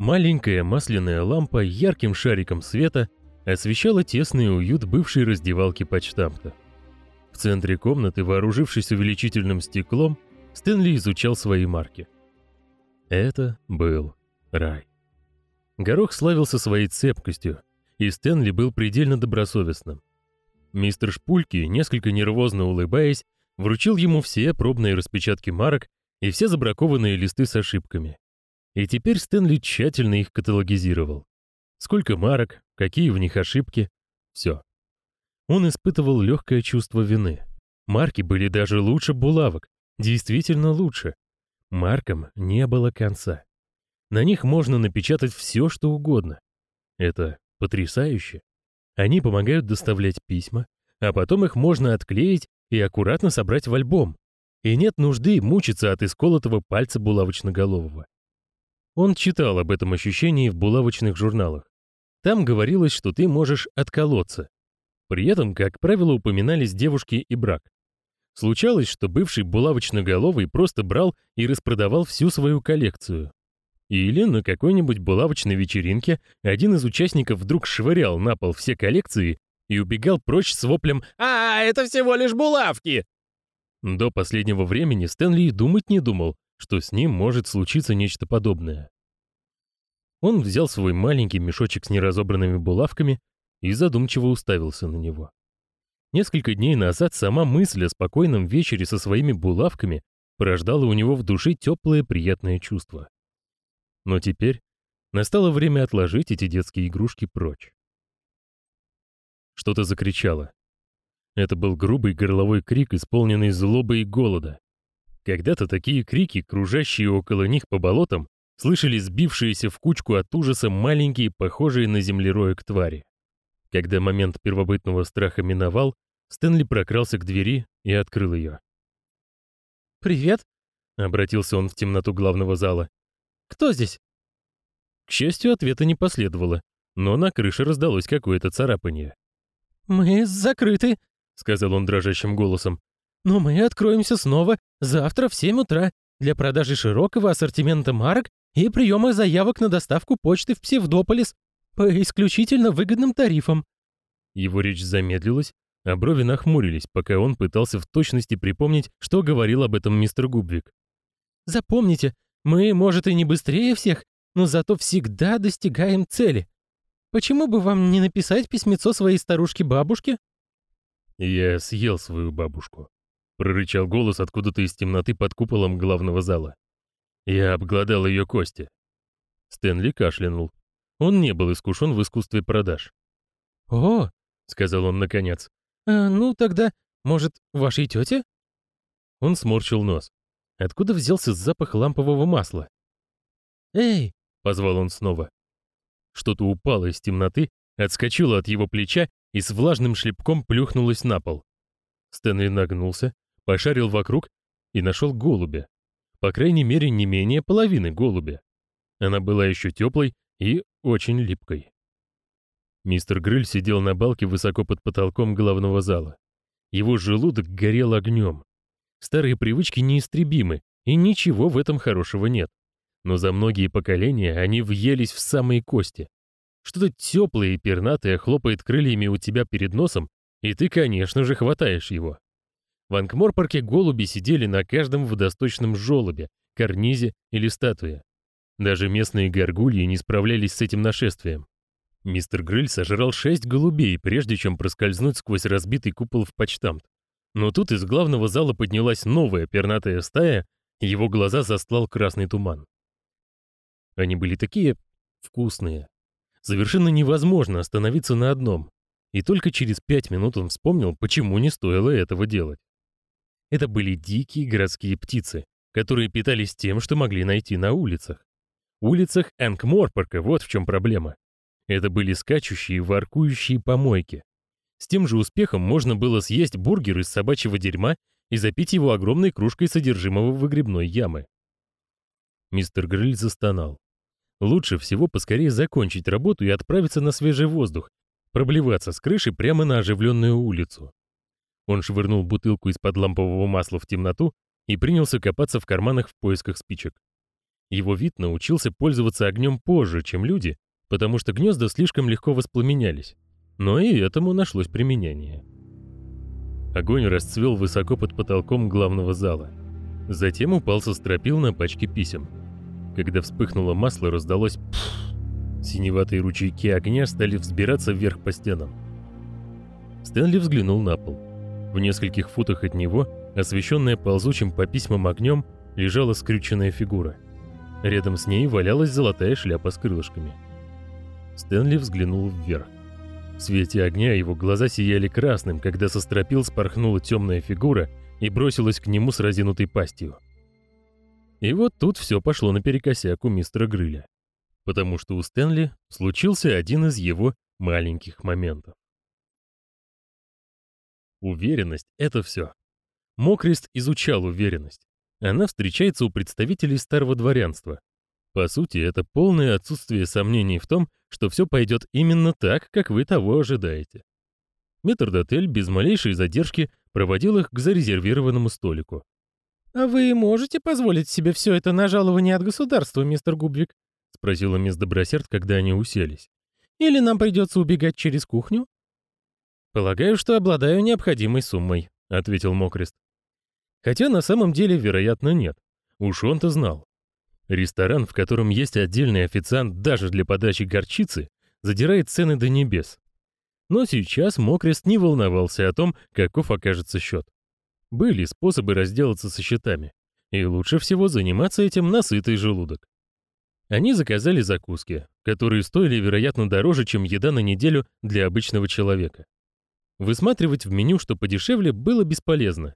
Маленькая масляная лампа ярким шариком света освещала тесный уют бывшей раздевалки почтамта. В центре комнаты, вооружившись увеличительным стеклом, Стэнли изучал свои марки. Это был рай. Горох славился своей цепкостью, и Стэнли был предельно добросовестным. Мистер Шпульки, несколько нервозно улыбаясь, вручил ему все пробные распечатки марок и все забракованные листы с ошибками. И теперь Стэнли тщательно их каталогизировал. Сколько марок, какие в них ошибки, все. Он испытывал легкое чувство вины. Марки были даже лучше булавок, действительно лучше. Маркам не было конца. На них можно напечатать все, что угодно. Это потрясающе. Они помогают доставлять письма, а потом их можно отклеить и аккуратно собрать в альбом. И нет нужды мучиться от исколотого пальца булавочноголового. Он читал об этом ощущении в булавочных журналах. Там говорилось, что ты можешь отколоться. При этом, как правило, упоминались девушки и брак. Случалось, что бывший булавочноголовый просто брал и распродавал всю свою коллекцию. Или на какой-нибудь булавочной вечеринке один из участников вдруг швырял на пол все коллекции и убегал прочь с воплем «А, это всего лишь булавки!». До последнего времени Стэнли думать не думал, что с ним может случиться нечто подобное. Он взял свой маленький мешочек с неразобранными булавками и задумчиво уставился на него. Несколько дней назад сама мысль о спокойном вечере со своими булавками порождала у него в душе теплое приятное чувство. Но теперь настало время отложить эти детские игрушки прочь. Что-то закричало. Это был грубый горловой крик, исполненный злобы и голода. Когда-то такие крики, кружащие около них по болотам, слышали сбившиеся в кучку от ужаса маленькие, похожие на землероек твари. Когда момент первобытного страха миновал, Стэнли прокрался к двери и открыл ее. «Привет!» — обратился он в темноту главного зала. «Кто здесь?» К счастью, ответа не последовало, но на крыше раздалось какое-то царапание. «Мы закрыты», — сказал он дрожащим голосом. Но мы откроемся снова завтра в 7 утра для продажи широкого ассортимента марок и приема заявок на доставку почты в Псевдополис по исключительно выгодным тарифам». Его речь замедлилась, а брови нахмурились, пока он пытался в точности припомнить, что говорил об этом мистер Губвик. «Запомните, мы, может, и не быстрее всех, но зато всегда достигаем цели. Почему бы вам не написать письмецо своей старушке-бабушке?» «Я съел свою бабушку», прорычал голос откуда-то из темноты под куполом главного зала. Я обглодал ее кости. Стэнли кашлянул. Он не был искушен в искусстве продаж. «О!» — сказал он наконец. «А, «Ну, тогда, может, вашей тете?» Он сморщил нос. Откуда взялся запах лампового масла? «Эй!» — позвал он снова. Что-то упало из темноты, отскочило от его плеча и с влажным шлепком плюхнулось на пол. Стэнли нагнулся, пошарил вокруг и нашел голубя. По крайней мере, не менее половины голубя. Она была еще теплой и очень липкой. Мистер Грыль сидел на балке высоко под потолком главного зала. Его желудок горел огнем. Старые привычки неистребимы, и ничего в этом хорошего нет. Но за многие поколения они въелись в самые кости. Что-то теплое и пернатое хлопает крыльями у тебя перед носом, и ты, конечно же, хватаешь его. В Анкморпорке голуби сидели на каждом водосточном желобе, карнизе или статуе. Даже местные горгульи не справлялись с этим нашествием. Мистер Грыль сожрал шесть голубей, прежде чем проскользнуть сквозь разбитый купол в почтамт. Но тут из главного зала поднялась новая пернатая стая, и его глаза застлал красный туман. Они были такие вкусные. Совершенно невозможно остановиться на одном. И только через пять минут он вспомнил, почему не стоило этого делать. Это были дикие городские птицы, которые питались тем, что могли найти на улицах. Улицах Энкморпорка, вот в чем проблема. Это были скачущие, воркующие помойки. С тем же успехом можно было съесть бургер из собачьего дерьма и запить его огромной кружкой содержимого выгребной ямы. Мистер Гриль застонал. Лучше всего поскорее закончить работу и отправиться на свежий воздух, проблеваться с крыши прямо на оживленную улицу. Он швырнул бутылку из-под лампового масла в темноту и принялся копаться в карманах в поисках спичек. Его вид научился пользоваться огнем позже, чем люди, потому что гнезда слишком легко воспламенялись. Но и этому нашлось применение. Огонь расцвел высоко под потолком главного зала. Затем упал со стропил на пачке писем. Когда вспыхнуло масло, раздалось пфф. Синеватые ручейки огня стали взбираться вверх по стенам. Стэнли взглянул на пол. В нескольких футах от него, освещенная ползучим по письмам огнем, лежала скрюченная фигура. Рядом с ней валялась золотая шляпа с крылышками. Стэнли взглянул вверх. В свете огня его глаза сияли красным, когда со стропил спорхнула темная фигура и бросилась к нему с разинутой пастью. И вот тут все пошло наперекосяк у мистера Грыля. Потому что у Стэнли случился один из его маленьких моментов. Уверенность — это все. Мокрест изучал уверенность. Она встречается у представителей старого дворянства. По сути, это полное отсутствие сомнений в том, что все пойдет именно так, как вы того ожидаете. Метрдотель без малейшей задержки проводил их к зарезервированному столику. «А вы можете позволить себе все это на жалование от государства, мистер Губвик?» — спросила мисс Добросерд, когда они уселись. «Или нам придется убегать через кухню?» «Полагаю, что обладаю необходимой суммой», — ответил Мокрест. Хотя на самом деле, вероятно, нет. Уж он-то знал. Ресторан, в котором есть отдельный официант даже для подачи горчицы, задирает цены до небес. Но сейчас Мокрест не волновался о том, каков окажется счет. Были способы разделаться со счетами, и лучше всего заниматься этим на сытый желудок. Они заказали закуски, которые стоили, вероятно, дороже, чем еда на неделю для обычного человека. Высматривать в меню что подешевле было бесполезно.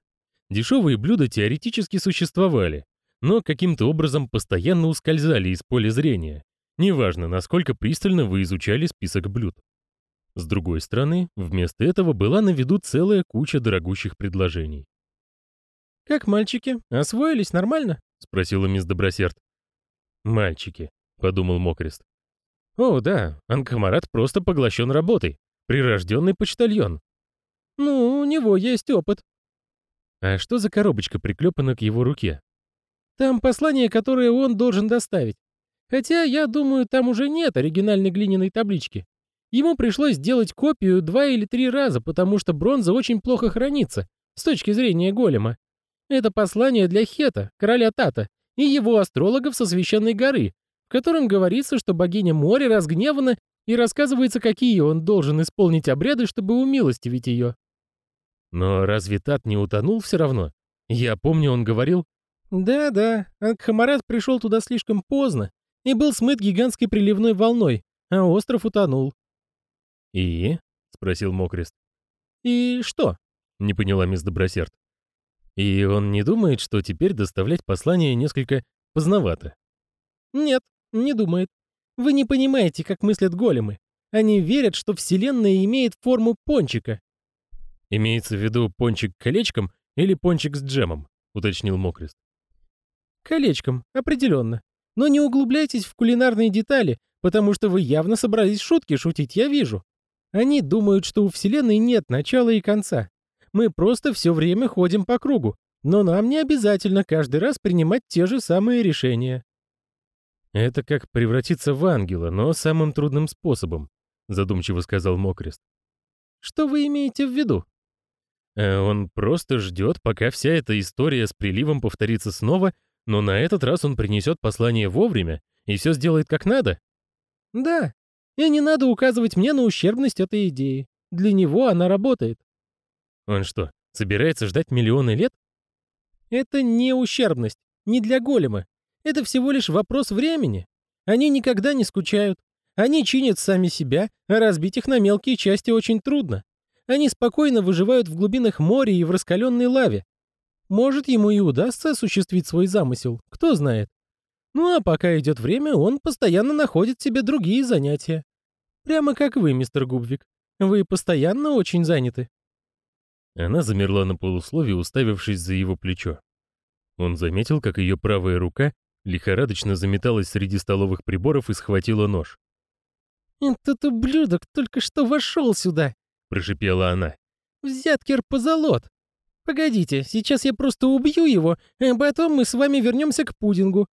Дешевые блюда теоретически существовали, но каким-то образом постоянно ускользали из поля зрения, неважно, насколько пристально вы изучали список блюд. С другой стороны, вместо этого была на виду целая куча дорогущих предложений. «Как мальчики? Освоились нормально?» — спросила мисс Добросерд. «Мальчики», — подумал Мокрест. «О, да, Анкамарат просто поглощен работой. Прирожденный почтальон. «Ну, у него есть опыт». «А что за коробочка приклепана к его руке?» «Там послание, которое он должен доставить. Хотя, я думаю, там уже нет оригинальной глиняной таблички. Ему пришлось сделать копию два или три раза, потому что бронза очень плохо хранится, с точки зрения голема. Это послание для Хета, короля Тата, и его астрологов со священной горы, в котором говорится, что богиня моря разгневана и рассказывается, какие он должен исполнить обряды, чтобы умилостивить ее. Но разве Тат не утонул все равно? Я помню, он говорил... Да-да, Ангхамарат пришел туда слишком поздно и был смыт гигантской приливной волной, а остров утонул. «И?» — спросил Мокрест. «И что?» — не поняла мисс Добросерд. «И он не думает, что теперь доставлять послание несколько поздновато?» «Нет, не думает. Вы не понимаете, как мыслят големы. Они верят, что Вселенная имеет форму пончика, «Имеется в виду пончик колечком или пончик с джемом?» — уточнил Мокрест. «Колечком, определенно. Но не углубляйтесь в кулинарные детали, потому что вы явно собрались шутки шутить, я вижу. Они думают, что у Вселенной нет начала и конца. Мы просто все время ходим по кругу, но нам не обязательно каждый раз принимать те же самые решения». «Это как превратиться в ангела, но самым трудным способом», — задумчиво сказал Мокрест. «Что вы имеете в виду?» Э, он просто ждет, пока вся эта история с приливом повторится снова, но на этот раз он принесет послание вовремя и все сделает как надо. Да, и не надо указывать мне на ущербность этой идеи. Для него она работает. Он что, собирается ждать миллионы лет? Это не ущербность, не для голема. Это всего лишь вопрос времени. Они никогда не скучают. Они чинят сами себя, а разбить их на мелкие части очень трудно. Они спокойно выживают в глубинах моря и в раскаленной лаве. Может, ему и удастся осуществить свой замысел, кто знает. Ну а пока идет время, он постоянно находит себе другие занятия. Прямо как вы, мистер Губвик. Вы постоянно очень заняты. Она замерла на полусловие, уставившись за его плечо. Он заметил, как ее правая рука лихорадочно заметалась среди столовых приборов и схватила нож. «Этот ублюдок только что вошел сюда!» — прошипела она. «Взяткер позолот! Погодите, сейчас я просто убью его, а потом мы с вами вернемся к пудингу».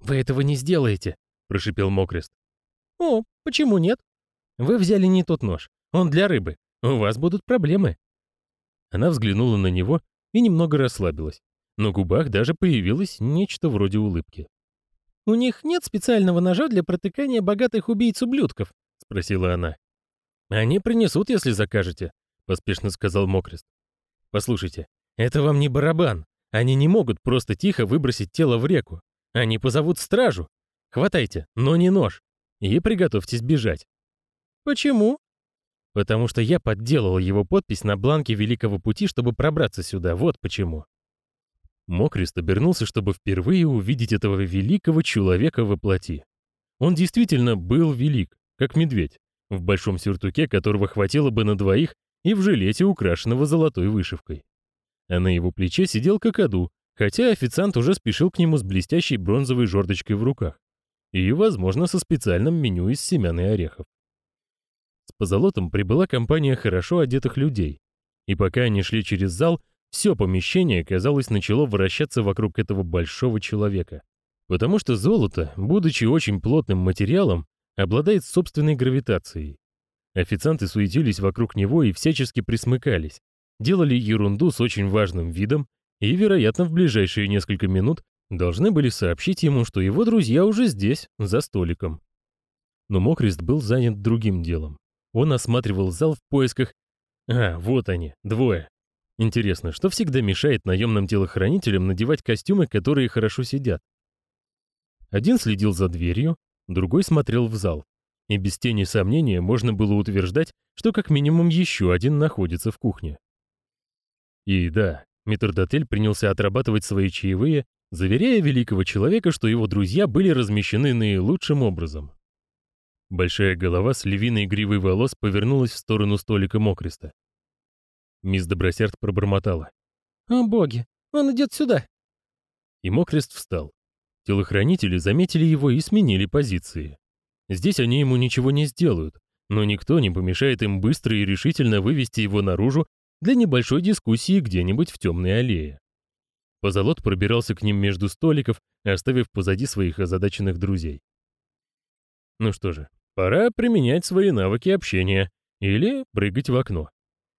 «Вы этого не сделаете», — прошипел Мокрест. «О, почему нет?» «Вы взяли не тот нож. Он для рыбы. У вас будут проблемы». Она взглянула на него и немного расслабилась. На губах даже появилось нечто вроде улыбки. «У них нет специального ножа для протыкания богатых убийц-ублюдков?» — спросила она. «Они принесут, если закажете», — поспешно сказал Мокрест. «Послушайте, это вам не барабан. Они не могут просто тихо выбросить тело в реку. Они позовут стражу. Хватайте, но не нож. И приготовьтесь бежать». «Почему?» «Потому что я подделал его подпись на бланке Великого Пути, чтобы пробраться сюда. Вот почему». Мокрест обернулся, чтобы впервые увидеть этого великого человека во плоти. Он действительно был велик, как медведь, в большом сюртуке, которого хватило бы на двоих, и в жилете, украшенного золотой вышивкой. А на его плече сидел какаду, хотя официант уже спешил к нему с блестящей бронзовой жердочкой в руках и, возможно, со специальным меню из семян и орехов. С позолотом прибыла компания хорошо одетых людей, и пока они шли через зал, все помещение, казалось, начало вращаться вокруг этого большого человека. Потому что золото, будучи очень плотным материалом, обладает собственной гравитацией. Официанты суетились вокруг него и всячески присмыкались, делали ерунду с очень важным видом и, вероятно, в ближайшие несколько минут должны были сообщить ему, что его друзья уже здесь, за столиком. Но Мокрест был занят другим делом. Он осматривал зал в поисках... А, вот они, двое. Интересно, что всегда мешает наемным телохранителям надевать костюмы, которые хорошо сидят? Один следил за дверью, другой смотрел в зал. И без тени сомнения можно было утверждать, что как минимум еще один находится в кухне. И да, метрдотель принялся отрабатывать свои чаевые, заверяя великого человека, что его друзья были размещены наилучшим образом. Большая голова с львиной гривой волос повернулась в сторону столика Мокриста. Мисс Добросерд пробормотала. «О боги, он идет сюда!» И Мокрест встал. Телохранители заметили его и сменили позиции. Здесь они ему ничего не сделают, но никто не помешает им быстро и решительно вывести его наружу для небольшой дискуссии где-нибудь в темной аллее. Позолот пробирался к ним между столиков, оставив позади своих озадаченных друзей. Ну что же, пора применять свои навыки общения или прыгать в окно.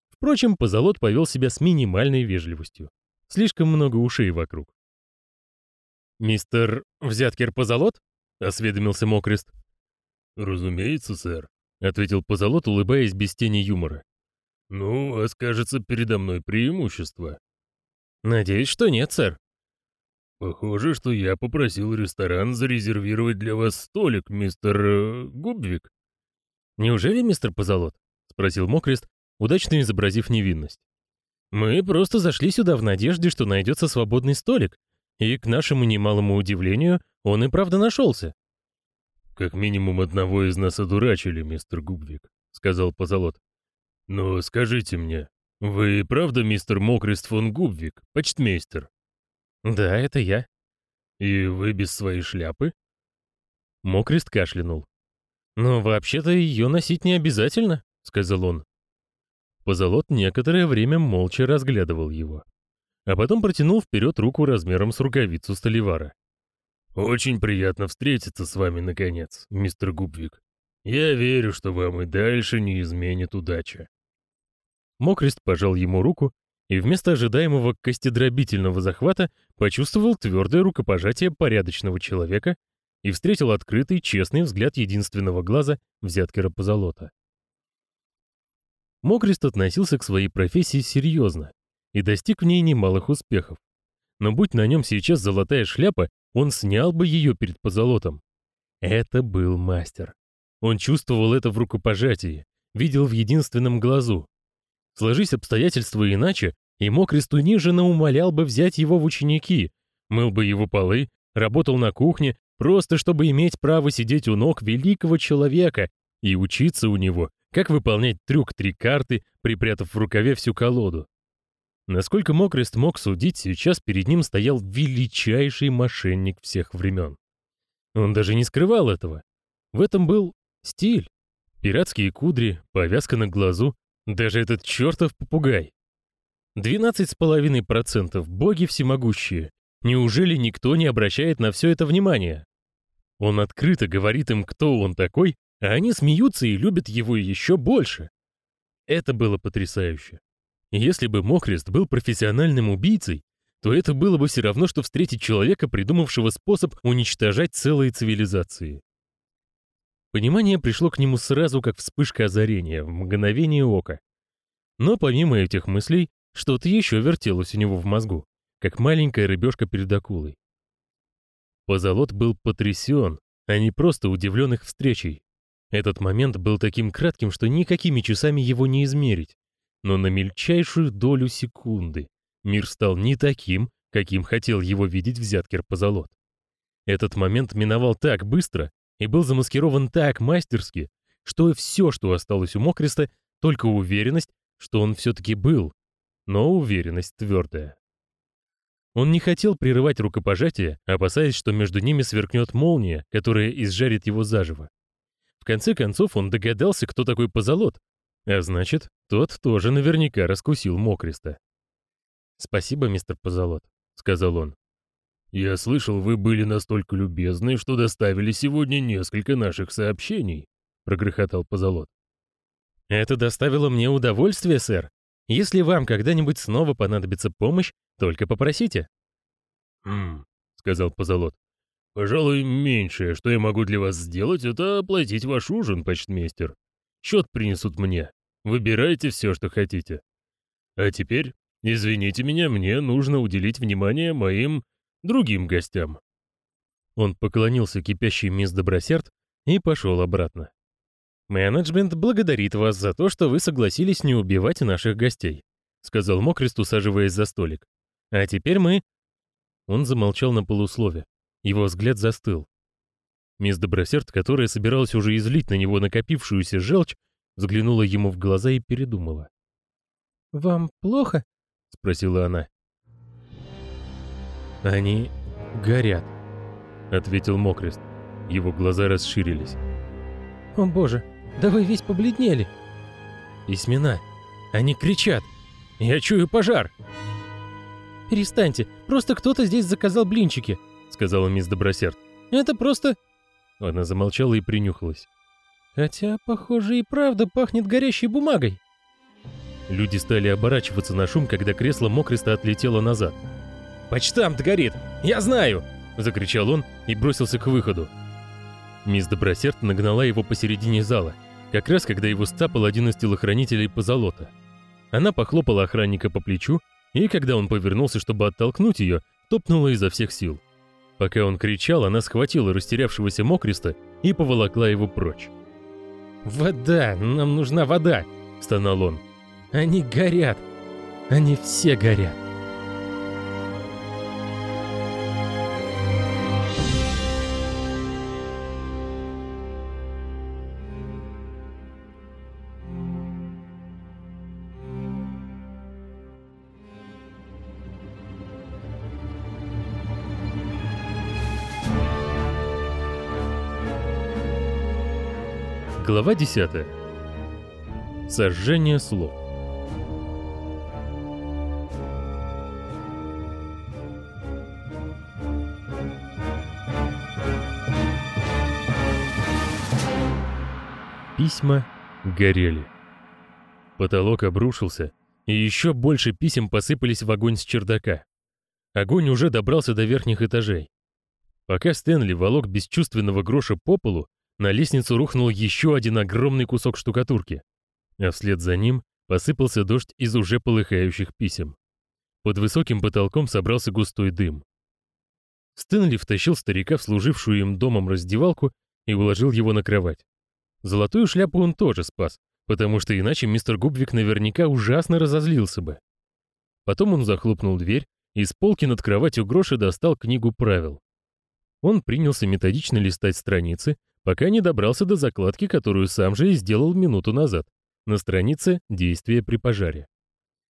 Впрочем, Позолот повел себя с минимальной вежливостью. Слишком много ушей вокруг. «Мистер Взяткер Позолот?» — осведомился Мокрест. «Разумеется, сэр», — ответил Позолот, улыбаясь без тени юмора. «Ну, а скажется передо мной преимущество». «Надеюсь, что нет, сэр». «Похоже, что я попросил ресторан зарезервировать для вас столик, мистер... Э, Губвик». «Неужели, мистер Позолот?» — спросил Мокрест, удачно изобразив невинность. Мы просто зашли сюда в надежде, что найдется свободный столик, и, к нашему немалому удивлению, он и правда нашелся. «Как минимум одного из нас одурачили, мистер Губвик», — сказал Позолот. «Но скажите мне, вы правда мистер Мокрест фон Губвик, почтмейстер?» «Да, это я». «И вы без своей шляпы?» Мокрест кашлянул. «Но вообще-то ее носить не обязательно», — сказал он. Позолот некоторое время молча разглядывал его. А потом протянул вперед руку размером с рукавицу Столивара. «Очень приятно встретиться с вами, наконец, мистер Губвик. Я верю, что вам и дальше не изменит удача». Мокрест пожал ему руку и вместо ожидаемого костедробительного захвата почувствовал твердое рукопожатие порядочного человека и встретил открытый, честный взгляд единственного глаза взяткера позолота. Мокрест относился к своей профессии серьезно и достиг в ней немалых успехов. Но будь на нем сейчас золотая шляпа, он снял бы ее перед позолотом. Это был мастер. Он чувствовал это в рукопожатии, видел в единственном глазу. Сложись обстоятельства иначе, и Мокрест униженно умолял бы взять его в ученики, мыл бы его полы, работал на кухне, просто чтобы иметь право сидеть у ног великого человека и учиться у него как выполнять трюк три карты, припрятав в рукаве всю колоду. Насколько Мокрест мог судить, сейчас перед ним стоял величайший мошенник всех времен. Он даже не скрывал этого. В этом был стиль. Пиратские кудри, повязка на глазу, даже этот чертов попугай. 12,5% боги всемогущие. Неужели никто не обращает на все это внимания? Он открыто говорит им, кто он такой, а они смеются и любят его еще больше. Это было потрясающе. Если бы Мокрест был профессиональным убийцей, то это было бы все равно, что встретить человека, придумавшего способ уничтожать целые цивилизации. Понимание пришло к нему сразу, как вспышка озарения, в мгновение ока. Но помимо этих мыслей, что-то еще вертелось у него в мозгу, как маленькая рыбешка перед акулой. Позолот был потрясен, а не просто удивлен их встречей. Этот момент был таким кратким, что никакими часами его не измерить. Но на мельчайшую долю секунды мир стал не таким, каким хотел его видеть взяткер Позолот. Этот момент миновал так быстро и был замаскирован так мастерски, что все, что осталось у Мокреста, только уверенность, что он все-таки был, но уверенность твердая. Он не хотел прерывать рукопожатие, опасаясь, что между ними сверкнет молния, которая изжарит его заживо. В конце концов он догадался, кто такой позолот, а значит, тот тоже наверняка раскусил Мокриста. «Спасибо, мистер Позолот», — сказал он. «Я слышал, вы были настолько любезны, что доставили сегодня несколько наших сообщений», — прогрохотал Позолот. «Это доставило мне удовольствие, сэр. Если вам когда-нибудь снова понадобится помощь, только попросите». «Хм», — сказал Позолот. «Пожалуй, меньшее, что я могу для вас сделать, это оплатить ваш ужин, почтмейстер. Счет принесут мне. Выбирайте все, что хотите. А теперь, извините меня, мне нужно уделить внимание моим другим гостям». Он поклонился кипящей мисс Добросерд и пошел обратно. «Менеджмент благодарит вас за то, что вы согласились не убивать наших гостей», сказал Мокрест, усаживаясь за столик. А теперь мы...» Он замолчал на полуслове. Его взгляд застыл. Мисс Добросерд, которая собиралась уже излить на него накопившуюся желчь, взглянула ему в глаза и передумала. «Вам плохо?» — спросила она. «Они горят», — ответил Мокрест. Его глаза расширились. «О боже, да вы весь побледнели!» «Письмена! Они кричат! Я чую пожар!» «Перестаньте, просто кто-то здесь заказал блинчики», — сказала мисс Добросерд. «Это просто...» Она замолчала и принюхалась. «Хотя, похоже, и правда пахнет горящей бумагой». Люди стали оборачиваться на шум, когда кресло Мокриста отлетело назад. «Почтамт горит! Я знаю!» — закричал он и бросился к выходу. Мисс Добросерд нагнала его посередине зала, как раз когда его стапал один из телохранителей позолота. Она похлопала охранника по плечу и когда он повернулся, чтобы оттолкнуть ее, топнула изо всех сил. Пока он кричал, она схватила растерявшегося Мокриста и поволокла его прочь. «Вода! Нам нужна вода!» — стонал он. «Они горят! Они все горят!» Глава 10. Сожжение слов. Письма горели. Потолок обрушился, и еще больше писем посыпались в огонь с чердака. Огонь уже добрался до верхних этажей. Пока Стэнли волок бесчувственного гроша по полу, на лестницу рухнул еще один огромный кусок штукатурки, а вслед за ним посыпался дождь из уже полыхающих писем. Под высоким потолком собрался густой дым. Стэнли втащил старика в служившую им домом раздевалку и уложил его на кровать. Золотую шляпу он тоже спас, потому что иначе мистер Губвик наверняка ужасно разозлился бы. Потом он захлопнул дверь и с полки над кроватью Гроша достал книгу правил. Он принялся методично листать страницы, пока не добрался до закладки, которую сам же и сделал минуту назад, на странице «Действия при пожаре».